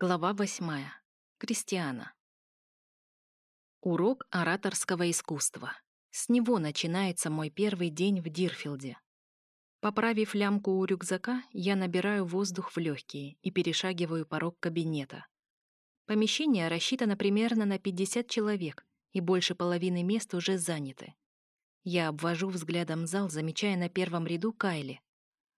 Глава восьмая. Кристиана. Урок ораторского искусства. С него начинается мой первый день в Дирфилде. Поправив лямку у рюкзака, я набираю воздух в легкие и перешагиваю порог кабинета. Помещение рассчитано примерно на 50 человек, и больше половины мест уже заняты. Я обвожу взглядом зал, замечая на первом ряду Кайли.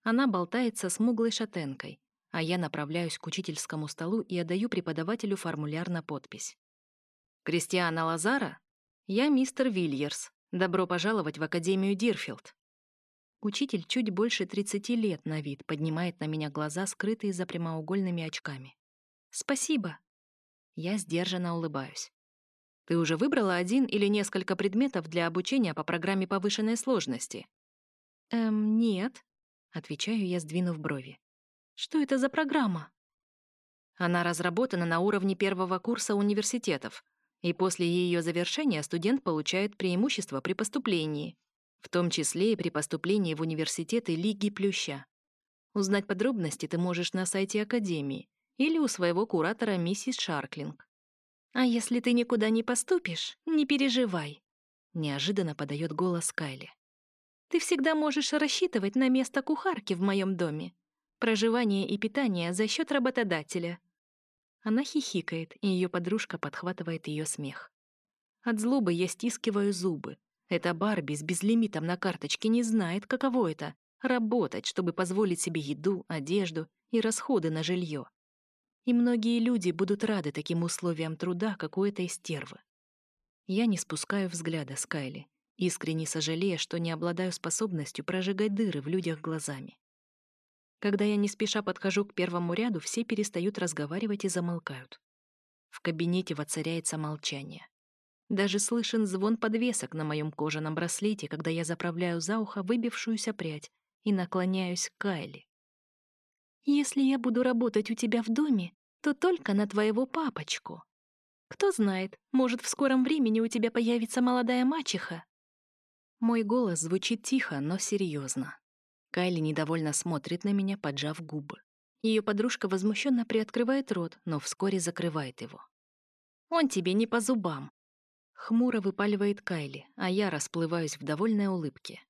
Она болтается с муглой шатенкой, а я направляюсь к учительскому столу и отдаю преподавателю формуляр на подпись. «Кристиана Лазара? Я мистер Вильерс. Добро пожаловать в Академию Дирфилд». Учитель чуть больше 30 лет на вид поднимает на меня глаза, скрытые за прямоугольными очками. «Спасибо». Я сдержанно улыбаюсь. «Ты уже выбрала один или несколько предметов для обучения по программе повышенной сложности?» «Эм, нет», — отвечаю я, сдвинув брови. Что это за программа? Она разработана на уровне первого курса университетов, и после ее завершения студент получает преимущество при поступлении, в том числе и при поступлении в университеты Лиги Плюща. Узнать подробности ты можешь на сайте Академии или у своего куратора миссис Шарклинг. «А если ты никуда не поступишь, не переживай», — неожиданно подает голос Кайли. «Ты всегда можешь рассчитывать на место кухарки в моем доме. Проживание и питание за счет работодателя. Она хихикает, и ее подружка подхватывает ее смех. От злобы я стискиваю зубы. Эта Барби с безлимитом на карточке не знает, каково это — работать, чтобы позволить себе еду, одежду и расходы на жилье. И многие люди будут рады таким условиям труда, как у этой стервы. Я не спускаю взгляда с Кайли, искренне сожалея, что не обладаю способностью прожигать дыры в людях глазами. Когда я не спеша подхожу к первому ряду, все перестают разговаривать и замолкают. В кабинете воцаряется молчание. Даже слышен звон подвесок на моем кожаном браслете, когда я заправляю за ухо выбившуюся прядь и наклоняюсь к Кайли. «Если я буду работать у тебя в доме, то только на твоего папочку. Кто знает, может, в скором времени у тебя появится молодая мачеха». Мой голос звучит тихо, но серьезно. Кайли недовольно смотрит на меня, поджав губы. Ее подружка возмущенно приоткрывает рот, но вскоре закрывает его. «Он тебе не по зубам!» Хмуро выпаливает Кайли, а я расплываюсь в довольной улыбке.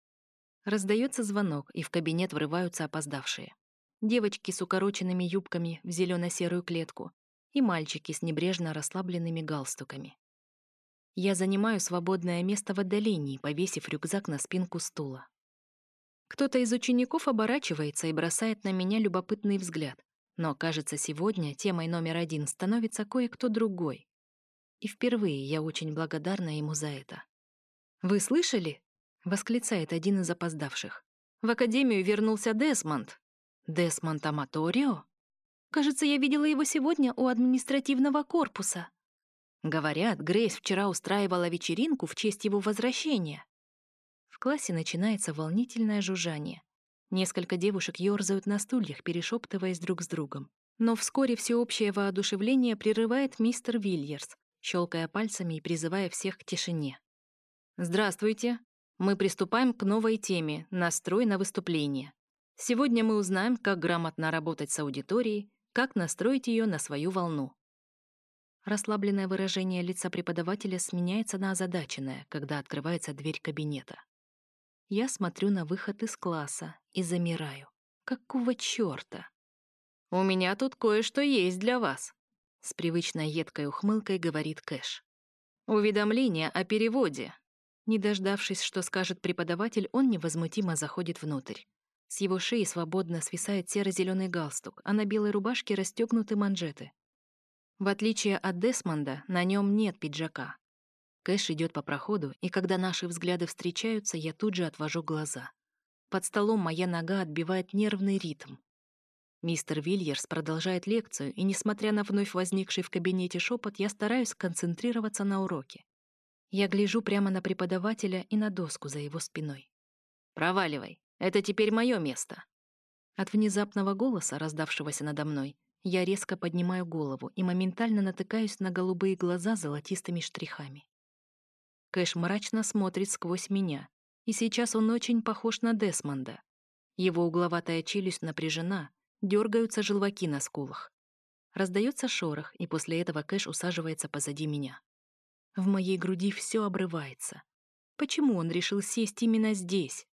Раздается звонок, и в кабинет врываются опоздавшие. Девочки с укороченными юбками в зелено-серую клетку и мальчики с небрежно расслабленными галстуками. Я занимаю свободное место в отдалении, повесив рюкзак на спинку стула. Кто-то из учеников оборачивается и бросает на меня любопытный взгляд. Но, кажется, сегодня темой номер один становится кое-кто другой. И впервые я очень благодарна ему за это. «Вы слышали?» — восклицает один из опоздавших. «В академию вернулся Десмонд». «Десмонд Аматорио?» «Кажется, я видела его сегодня у административного корпуса». Говорят, Грейс вчера устраивала вечеринку в честь его возвращения классе начинается волнительное жужжание. Несколько девушек ёрзают на стульях, перешептываясь друг с другом. Но вскоре всеобщее воодушевление прерывает мистер Вильерс, щелкая пальцами и призывая всех к тишине. «Здравствуйте. Мы приступаем к новой теме «Настрой на выступление». Сегодня мы узнаем, как грамотно работать с аудиторией, как настроить ее на свою волну. Расслабленное выражение лица преподавателя сменяется на озадаченное, когда открывается дверь кабинета. Я смотрю на выход из класса и замираю. Какого чёрта? «У меня тут кое-что есть для вас», — с привычной едкой ухмылкой говорит Кэш. «Уведомление о переводе». Не дождавшись, что скажет преподаватель, он невозмутимо заходит внутрь. С его шеи свободно свисает серо-зеленый галстук, а на белой рубашке расстегнуты манжеты. В отличие от Десмонда, на нем нет пиджака. Кэш идет по проходу, и когда наши взгляды встречаются, я тут же отвожу глаза. Под столом моя нога отбивает нервный ритм. Мистер Вильерс продолжает лекцию, и, несмотря на вновь возникший в кабинете шепот, я стараюсь концентрироваться на уроке. Я гляжу прямо на преподавателя и на доску за его спиной. «Проваливай, это теперь мое место». От внезапного голоса, раздавшегося надо мной, я резко поднимаю голову и моментально натыкаюсь на голубые глаза с золотистыми штрихами. Кэш мрачно смотрит сквозь меня, и сейчас он очень похож на Десмонда. Его угловатая челюсть напряжена, дергаются желваки на скулах. Раздается шорох, и после этого Кэш усаживается позади меня. В моей груди все обрывается. Почему он решил сесть именно здесь?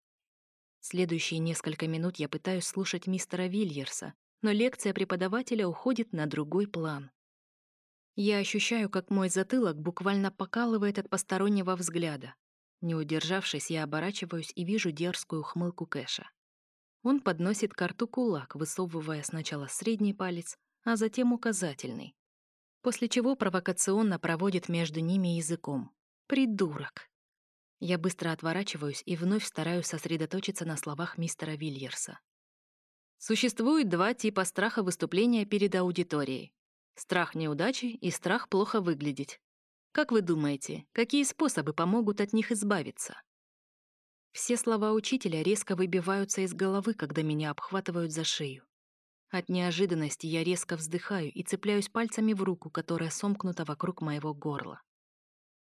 Следующие несколько минут я пытаюсь слушать мистера Вильерса, но лекция преподавателя уходит на другой план. Я ощущаю, как мой затылок буквально покалывает от постороннего взгляда. Не удержавшись, я оборачиваюсь и вижу дерзкую хмылку Кэша. Он подносит к кулак, высовывая сначала средний палец, а затем указательный. После чего провокационно проводит между ними языком. Придурок. Я быстро отворачиваюсь и вновь стараюсь сосредоточиться на словах мистера Вильерса. Существует два типа страха выступления перед аудиторией. Страх неудачи и страх плохо выглядеть. Как вы думаете, какие способы помогут от них избавиться? Все слова учителя резко выбиваются из головы, когда меня обхватывают за шею. От неожиданности я резко вздыхаю и цепляюсь пальцами в руку, которая сомкнута вокруг моего горла.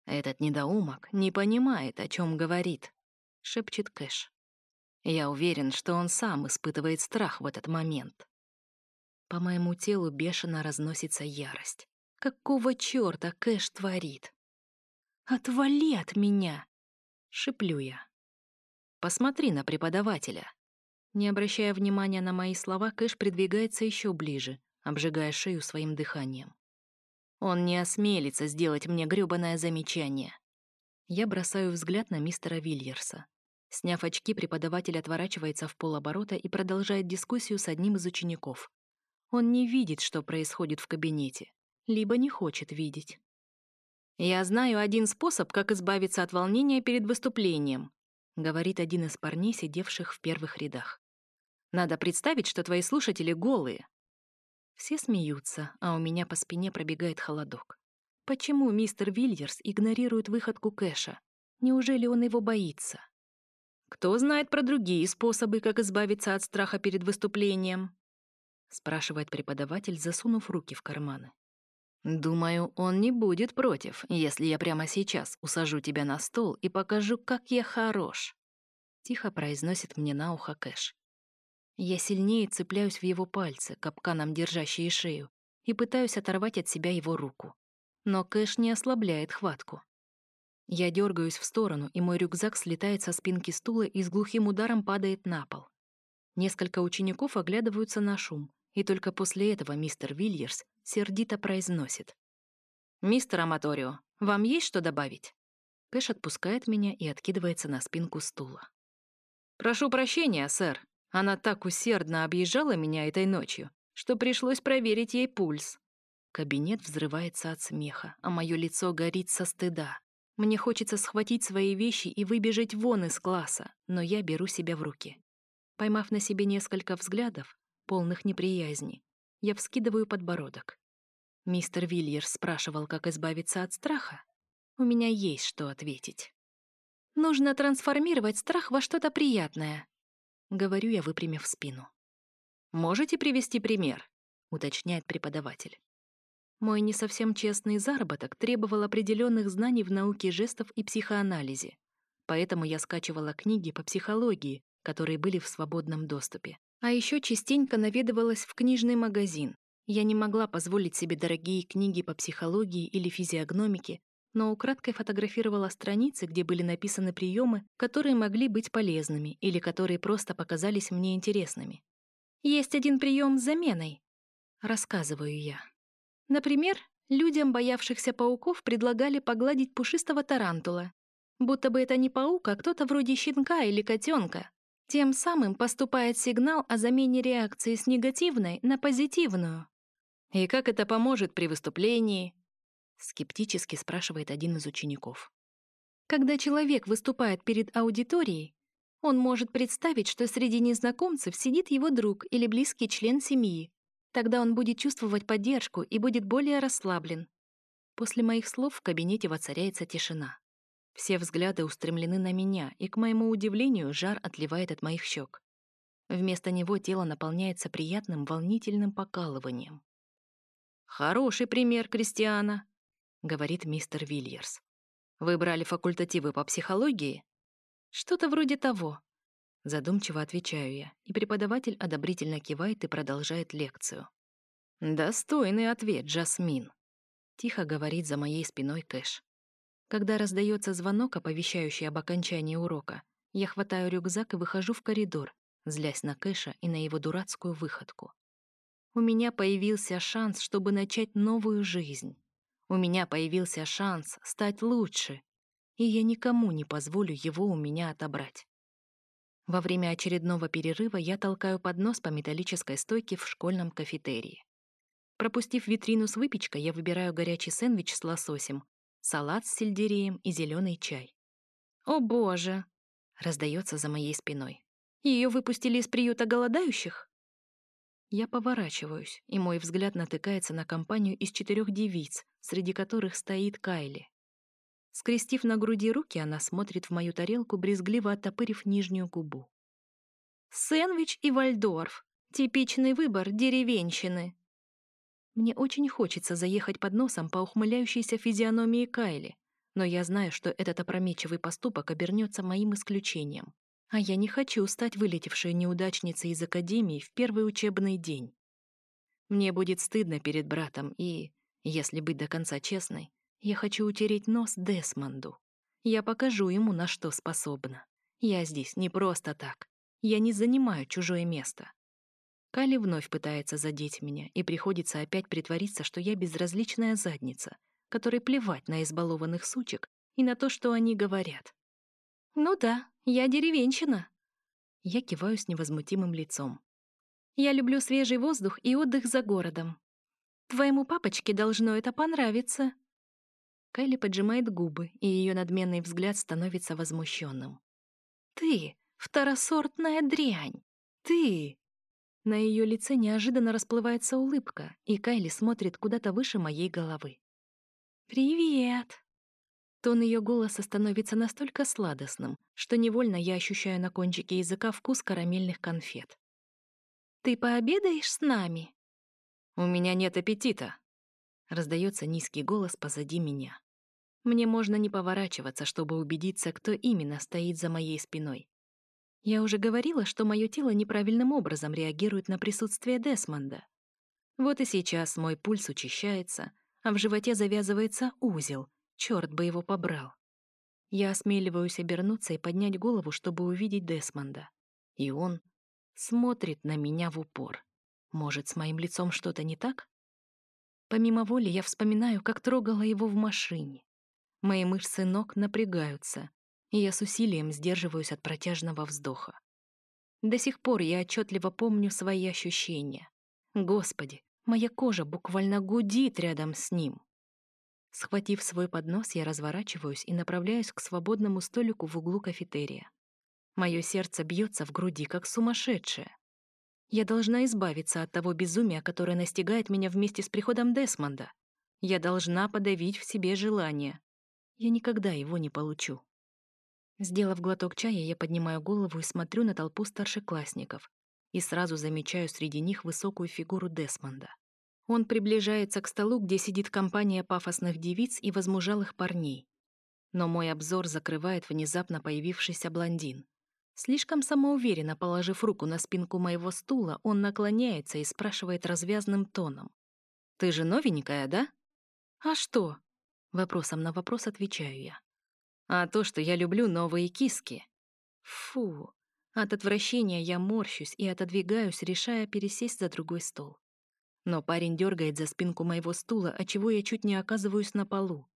«Этот недоумок не понимает, о чем говорит», — шепчет Кэш. Я уверен, что он сам испытывает страх в этот момент. По моему телу бешено разносится ярость. Какого чёрта Кэш творит? «Отвали от меня!» — шиплю я. «Посмотри на преподавателя». Не обращая внимания на мои слова, Кэш придвигается еще ближе, обжигая шею своим дыханием. Он не осмелится сделать мне грёбаное замечание. Я бросаю взгляд на мистера Вильерса. Сняв очки, преподаватель отворачивается в полоборота и продолжает дискуссию с одним из учеников. Он не видит, что происходит в кабинете, либо не хочет видеть. «Я знаю один способ, как избавиться от волнения перед выступлением», говорит один из парней, сидевших в первых рядах. «Надо представить, что твои слушатели голые. Все смеются, а у меня по спине пробегает холодок. Почему мистер Вильерс игнорирует выходку Кэша? Неужели он его боится? Кто знает про другие способы, как избавиться от страха перед выступлением? Спрашивает преподаватель, засунув руки в карманы. Думаю, он не будет против, если я прямо сейчас усажу тебя на стол и покажу, как я хорош. Тихо произносит мне на ухо Кэш. Я сильнее цепляюсь в его пальцы, капканом держащие шею, и пытаюсь оторвать от себя его руку. Но Кэш не ослабляет хватку. Я дергаюсь в сторону, и мой рюкзак слетает со спинки стула и с глухим ударом падает на пол. Несколько учеников оглядываются на шум, и только после этого мистер Вильерс сердито произносит. «Мистер Аматорио, вам есть что добавить?» Кэш отпускает меня и откидывается на спинку стула. «Прошу прощения, сэр», она так усердно объезжала меня этой ночью, что пришлось проверить ей пульс. Кабинет взрывается от смеха, а мое лицо горит со стыда. Мне хочется схватить свои вещи и выбежать вон из класса, но я беру себя в руки. Поймав на себе несколько взглядов, полных неприязни, я вскидываю подбородок. Мистер Вильерс спрашивал, как избавиться от страха. У меня есть что ответить. Нужно трансформировать страх во что-то приятное, — говорю я, выпрямив спину. «Можете привести пример?» — уточняет преподаватель. Мой не совсем честный заработок требовал определенных знаний в науке жестов и психоанализе, поэтому я скачивала книги по психологии, которые были в свободном доступе. А еще частенько наведывалась в книжный магазин. Я не могла позволить себе дорогие книги по психологии или физиогномике, но украдкой фотографировала страницы, где были написаны приемы, которые могли быть полезными или которые просто показались мне интересными. Есть один прием с заменой. Рассказываю я. Например, людям, боявшихся пауков, предлагали погладить пушистого тарантула. Будто бы это не паук, а кто-то вроде щенка или котенка. Тем самым поступает сигнал о замене реакции с негативной на позитивную. И как это поможет при выступлении, Скептически спрашивает один из учеников. Когда человек выступает перед аудиторией, он может представить, что среди незнакомцев сидит его друг или близкий член семьи. Тогда он будет чувствовать поддержку и будет более расслаблен. После моих слов в кабинете воцаряется тишина. Все взгляды устремлены на меня, и, к моему удивлению, жар отливает от моих щек. Вместо него тело наполняется приятным волнительным покалыванием. «Хороший пример, Кристиана», говорит мистер Вильерс. Вы брали факультативы по психологии? Что-то вроде того. Задумчиво отвечаю я, и преподаватель одобрительно кивает и продолжает лекцию. Достойный ответ, Джасмин. Тихо говорит за моей спиной Кэш. Когда раздается звонок, оповещающий об окончании урока, я хватаю рюкзак и выхожу в коридор, злясь на Кэша и на его дурацкую выходку. У меня появился шанс, чтобы начать новую жизнь. У меня появился шанс стать лучше, и я никому не позволю его у меня отобрать. Во время очередного перерыва я толкаю поднос по металлической стойке в школьном кафетерии. Пропустив витрину с выпечкой, я выбираю горячий сэндвич с лососем, салат с сельдереем и зеленый чай. «О боже!» — раздается за моей спиной. Ее выпустили из приюта голодающих?» Я поворачиваюсь, и мой взгляд натыкается на компанию из четырех девиц, среди которых стоит Кайли. Скрестив на груди руки, она смотрит в мою тарелку, брезгливо оттопырив нижнюю губу. «Сэндвич и Вальдорф. Типичный выбор деревенщины». Мне очень хочется заехать под носом по ухмыляющейся физиономии Кайли, но я знаю, что этот опрометчивый поступок обернется моим исключением. А я не хочу стать вылетевшей неудачницей из академии в первый учебный день. Мне будет стыдно перед братом и, если быть до конца честной, я хочу утереть нос Десмонду. Я покажу ему, на что способна. Я здесь не просто так. Я не занимаю чужое место. Кали вновь пытается задеть меня, и приходится опять притвориться, что я безразличная задница, которой плевать на избалованных сучек и на то, что они говорят. «Ну да, я деревенщина». Я киваю с невозмутимым лицом. «Я люблю свежий воздух и отдых за городом. Твоему папочке должно это понравиться». Кайли поджимает губы, и ее надменный взгляд становится возмущенным. «Ты — второсортная дрянь! Ты!» На ее лице неожиданно расплывается улыбка, и Кайли смотрит куда-то выше моей головы. «Привет!» Тон ее голоса становится настолько сладостным, что невольно я ощущаю на кончике языка вкус карамельных конфет. «Ты пообедаешь с нами?» «У меня нет аппетита», — раздается низкий голос позади меня. Мне можно не поворачиваться, чтобы убедиться, кто именно стоит за моей спиной. Я уже говорила, что мое тело неправильным образом реагирует на присутствие Десмонда. Вот и сейчас мой пульс учащается, а в животе завязывается узел, Черт бы его побрал. Я осмеливаюсь обернуться и поднять голову, чтобы увидеть Десмонда. И он смотрит на меня в упор. Может, с моим лицом что-то не так? Помимо воли я вспоминаю, как трогала его в машине. Мои мышцы ног напрягаются, и я с усилием сдерживаюсь от протяжного вздоха. До сих пор я отчетливо помню свои ощущения. Господи, моя кожа буквально гудит рядом с ним. Схватив свой поднос, я разворачиваюсь и направляюсь к свободному столику в углу кафетерия. Мое сердце бьется в груди, как сумасшедшее. Я должна избавиться от того безумия, которое настигает меня вместе с приходом Десмонда. Я должна подавить в себе желание. Я никогда его не получу. Сделав глоток чая, я поднимаю голову и смотрю на толпу старшеклассников и сразу замечаю среди них высокую фигуру Десмонда. Он приближается к столу, где сидит компания пафосных девиц и возмужалых парней. Но мой обзор закрывает внезапно появившийся блондин. Слишком самоуверенно положив руку на спинку моего стула, он наклоняется и спрашивает развязным тоном. «Ты же новенькая, да?» «А что?» Вопросом на вопрос отвечаю я. «А то, что я люблю новые киски». Фу. От отвращения я морщусь и отодвигаюсь, решая пересесть за другой стол. Но парень дергает за спинку моего стула, отчего я чуть не оказываюсь на полу.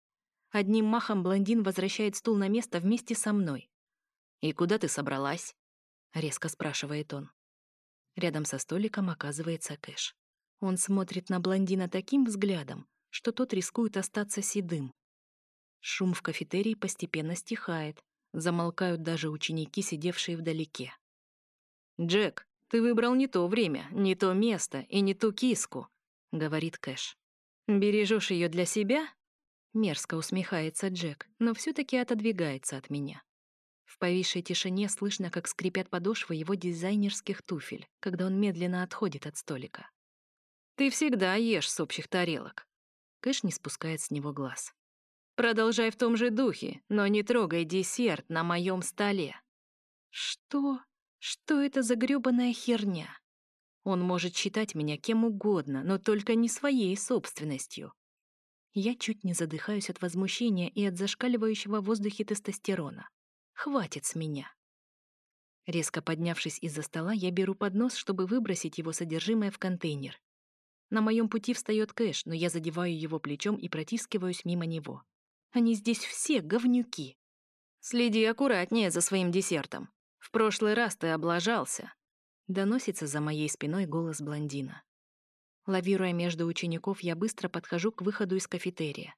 Одним махом блондин возвращает стул на место вместе со мной. «И куда ты собралась?» — резко спрашивает он. Рядом со столиком оказывается Кэш. Он смотрит на блондина таким взглядом, что тот рискует остаться седым. Шум в кафетерии постепенно стихает, замолкают даже ученики, сидевшие вдалеке. «Джек, «Ты выбрал не то время, не то место и не ту киску», — говорит Кэш. «Бережешь ее для себя?» Мерзко усмехается Джек, но все таки отодвигается от меня. В повисшей тишине слышно, как скрипят подошвы его дизайнерских туфель, когда он медленно отходит от столика. «Ты всегда ешь с общих тарелок». Кэш не спускает с него глаз. «Продолжай в том же духе, но не трогай десерт на моем столе». «Что?» Что это за грёбаная херня? Он может считать меня кем угодно, но только не своей собственностью. Я чуть не задыхаюсь от возмущения и от зашкаливающего в воздухе тестостерона. Хватит с меня. Резко поднявшись из-за стола, я беру поднос, чтобы выбросить его содержимое в контейнер. На моем пути встает Кэш, но я задеваю его плечом и протискиваюсь мимо него. Они здесь все говнюки. Следи аккуратнее за своим десертом. В прошлый раз ты облажался. Доносится за моей спиной голос блондина. Лавируя между учеников, я быстро подхожу к выходу из кафетерия.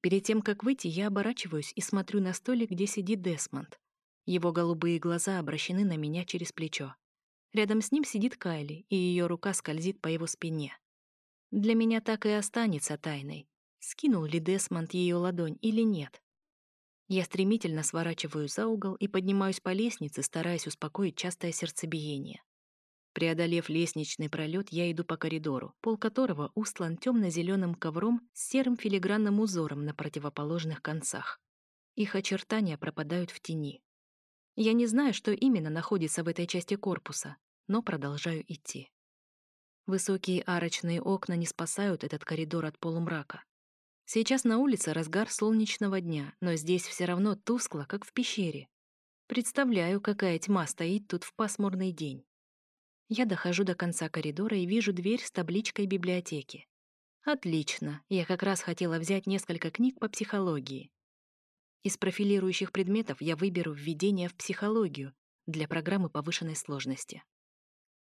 Перед тем, как выйти, я оборачиваюсь и смотрю на столик, где сидит Десмонд. Его голубые глаза обращены на меня через плечо. Рядом с ним сидит Кайли, и ее рука скользит по его спине. Для меня так и останется тайной, скинул ли Десмонд ее ладонь или нет. Я стремительно сворачиваю за угол и поднимаюсь по лестнице, стараясь успокоить частое сердцебиение. Преодолев лестничный пролет, я иду по коридору, пол которого устлан темно-зеленым ковром с серым филигранным узором на противоположных концах. Их очертания пропадают в тени. Я не знаю, что именно находится в этой части корпуса, но продолжаю идти. Высокие арочные окна не спасают этот коридор от полумрака. Сейчас на улице разгар солнечного дня, но здесь все равно тускло, как в пещере. Представляю, какая тьма стоит тут в пасмурный день. Я дохожу до конца коридора и вижу дверь с табличкой библиотеки. Отлично, я как раз хотела взять несколько книг по психологии. Из профилирующих предметов я выберу введение в психологию для программы повышенной сложности.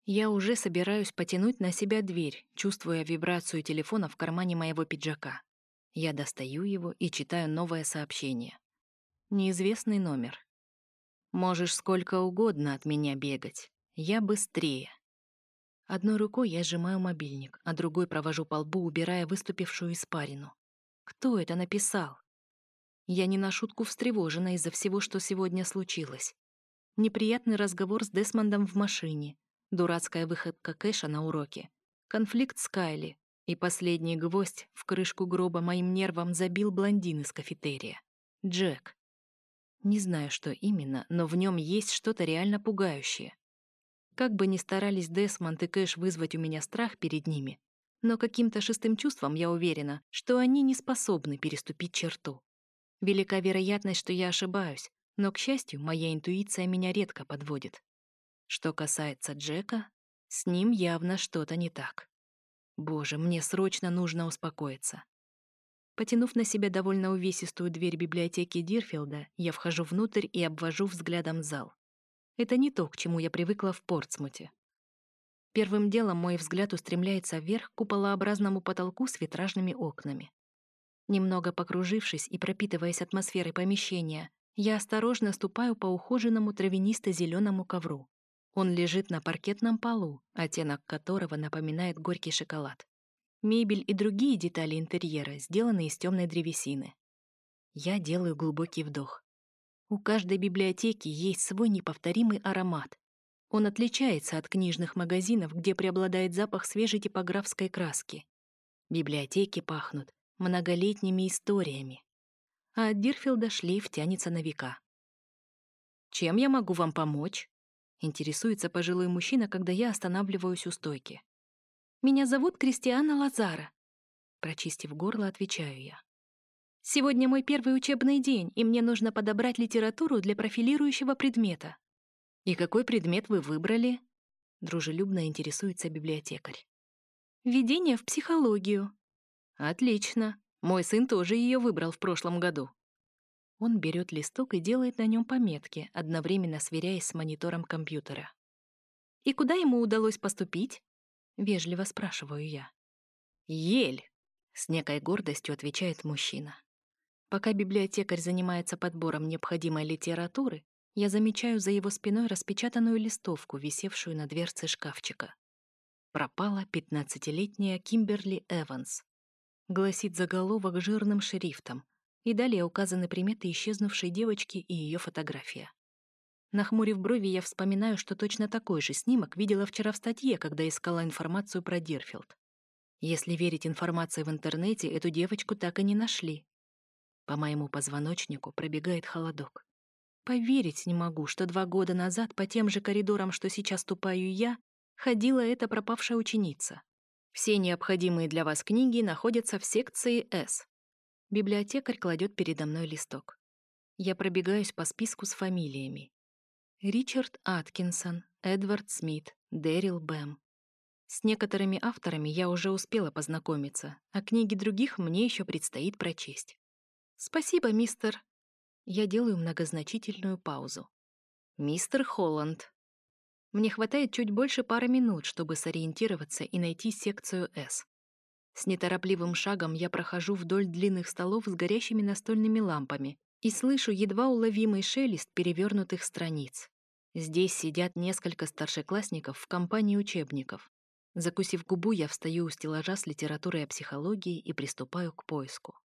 Я уже собираюсь потянуть на себя дверь, чувствуя вибрацию телефона в кармане моего пиджака. Я достаю его и читаю новое сообщение. Неизвестный номер. Можешь сколько угодно от меня бегать. Я быстрее. Одной рукой я сжимаю мобильник, а другой провожу по лбу, убирая выступившую испарину. Кто это написал? Я не на шутку встревожена из-за всего, что сегодня случилось. Неприятный разговор с Десмондом в машине, дурацкая выходка Кэша на уроке, конфликт с Кайли и последний гвоздь в крышку гроба моим нервам забил блондин из кафетерия. Джек. Не знаю, что именно, но в нем есть что-то реально пугающее. Как бы ни старались Десмонд и Кэш вызвать у меня страх перед ними, но каким-то шестым чувством я уверена, что они не способны переступить черту. Велика вероятность, что я ошибаюсь, но, к счастью, моя интуиция меня редко подводит. Что касается Джека, с ним явно что-то не так. Боже, мне срочно нужно успокоиться. Потянув на себя довольно увесистую дверь библиотеки Дирфилда, я вхожу внутрь и обвожу взглядом зал. Это не то, к чему я привыкла в Портсмуте. Первым делом мой взгляд устремляется вверх к куполообразному потолку с витражными окнами. Немного покружившись и пропитываясь атмосферой помещения, я осторожно ступаю по ухоженному травянисто-зеленому ковру. Он лежит на паркетном полу, оттенок которого напоминает горький шоколад. Мебель и другие детали интерьера сделаны из темной древесины. Я делаю глубокий вдох. У каждой библиотеки есть свой неповторимый аромат. Он отличается от книжных магазинов, где преобладает запах свежей типографской краски. Библиотеки пахнут многолетними историями. А от Дирфилда шлейф тянется на века. «Чем я могу вам помочь?» — интересуется пожилой мужчина, когда я останавливаюсь у стойки. «Меня зовут Кристиана Лазара», — прочистив горло, отвечаю я. Сегодня мой первый учебный день, и мне нужно подобрать литературу для профилирующего предмета. И какой предмет вы выбрали? Дружелюбно интересуется библиотекарь. Введение в психологию. Отлично. Мой сын тоже ее выбрал в прошлом году. Он берет листок и делает на нем пометки, одновременно сверяясь с монитором компьютера. «И куда ему удалось поступить?» — вежливо спрашиваю я. «Ель!» — с некой гордостью отвечает мужчина. Пока библиотекарь занимается подбором необходимой литературы, я замечаю за его спиной распечатанную листовку, висевшую на дверце шкафчика. Пропала пятнадцатилетняя Кимберли Эванс. Гласит заголовок жирным шрифтом, и далее указаны приметы исчезнувшей девочки и ее фотография. Нахмурив брови, я вспоминаю, что точно такой же снимок видела вчера в статье, когда искала информацию про Дирфилд. Если верить информации в интернете, эту девочку так и не нашли, по моему позвоночнику пробегает холодок. Поверить не могу, что два года назад по тем же коридорам, что сейчас ступаю я, Ходила эта пропавшая ученица. Все необходимые для вас книги находятся в секции «С». Библиотекарь кладет передо мной листок. Я пробегаюсь по списку с фамилиями. Ричард Аткинсон, Эдвард Смит, Дэрил Бэм. С некоторыми авторами я уже успела познакомиться, а книги других мне еще предстоит прочесть. Спасибо, мистер. Я делаю многозначительную паузу. Мистер Холланд. Мне хватает чуть больше пары минут, чтобы сориентироваться и найти секцию «С». С неторопливым шагом я прохожу вдоль длинных столов с горящими настольными лампами и слышу едва уловимый шелест перевернутых страниц. Здесь сидят несколько старшеклассников в компании учебников. Закусив губу, я встаю у стеллажа с литературой о психологии и приступаю к поиску.